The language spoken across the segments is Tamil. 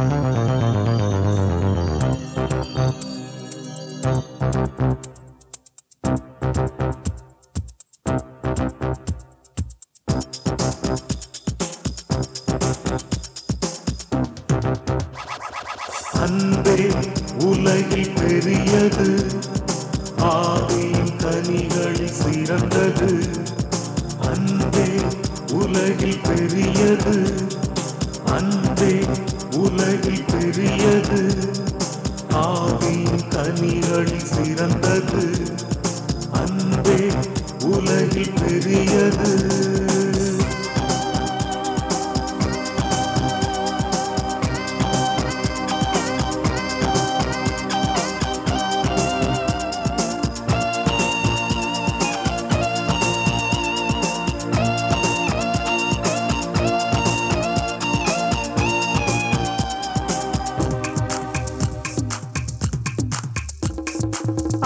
அன்பே உலகில் பெரியது ஆவியின் கனிகளில் சிறந்தது. அன்பே உலகில் பெரியது உலகில் ஆவின் ஆவியின் சிறந்தது. அன்பே உலகில் பெரியது.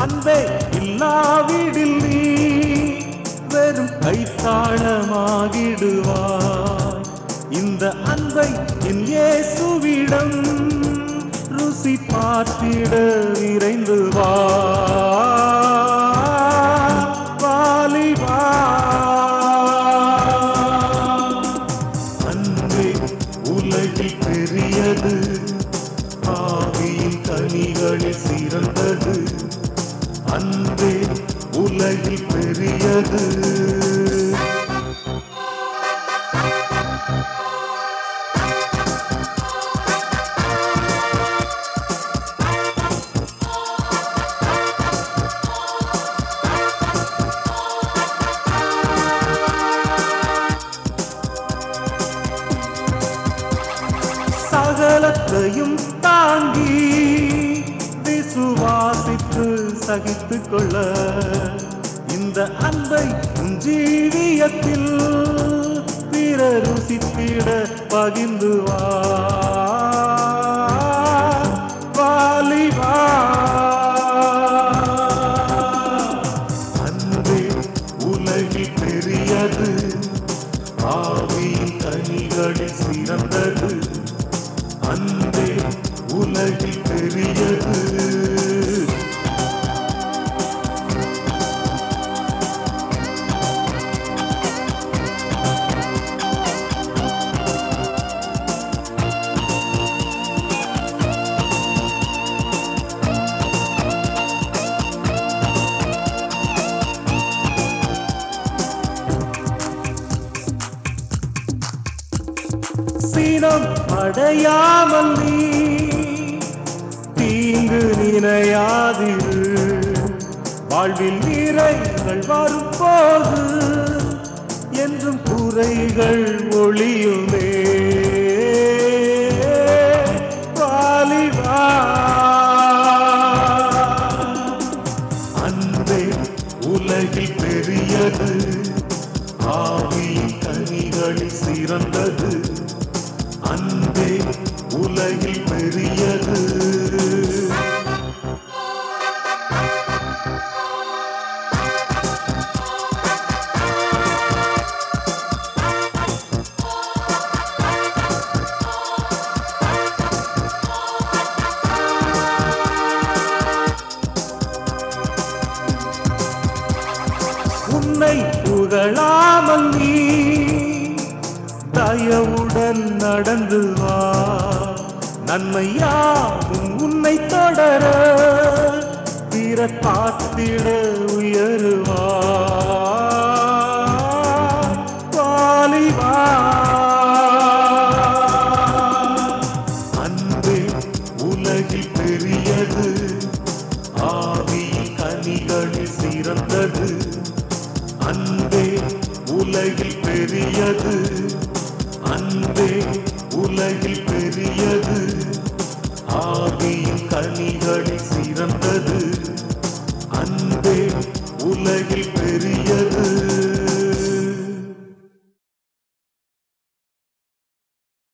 அன்பே இல்லாவிடில் நீ வெறும் கைத்தாளமாகிடுவாய். இந்த அன்பை என் இயேசுவிடம் ருசி பார்த்திட விரைந்து வா. அன்பே உலகில் பெரியது. சகலத்தையும் தாங்கி சகித்து கொள்ள இந்த அன்பை ஜீவியத்தில் பிற ருசித்திட பகிர்ந்து வாலிவா அன்பு உலகில் பெரியது ஆவியின் கனிகளில் சிறந்தது. அன்பே உலகில் பெரியது. சீனம் அடையாமல் நீ தீங்கு நினையாதிரு வாழ்வில் நிறைகள் வரும்போது என்றும் குறைகள் ஒளியுமே. வாலிபா. அன்பே உலகில் பெரியது. ஆவியின் கனிகளில் சிறந்தது. உலகில் பெரியது உன்னை புகழாமல் நீ தயவுடன் நடந்து வா. நன்மையாகும் உன்னை தொடர பிற பார்த்திட உயருவா வாலிபா. அன்பு உலகில் பெரியது ஆவி கனிகளில் சிறந்தது. அன்பே உலகில் பெரியது அன்பே உலகில் பெரியது. சிறந்தது அன்பே உலகில் பெரியது